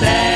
that.